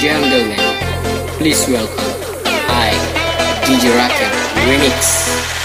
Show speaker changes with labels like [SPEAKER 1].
[SPEAKER 1] Gentlemen, please welcome I, DJ Racket Remix.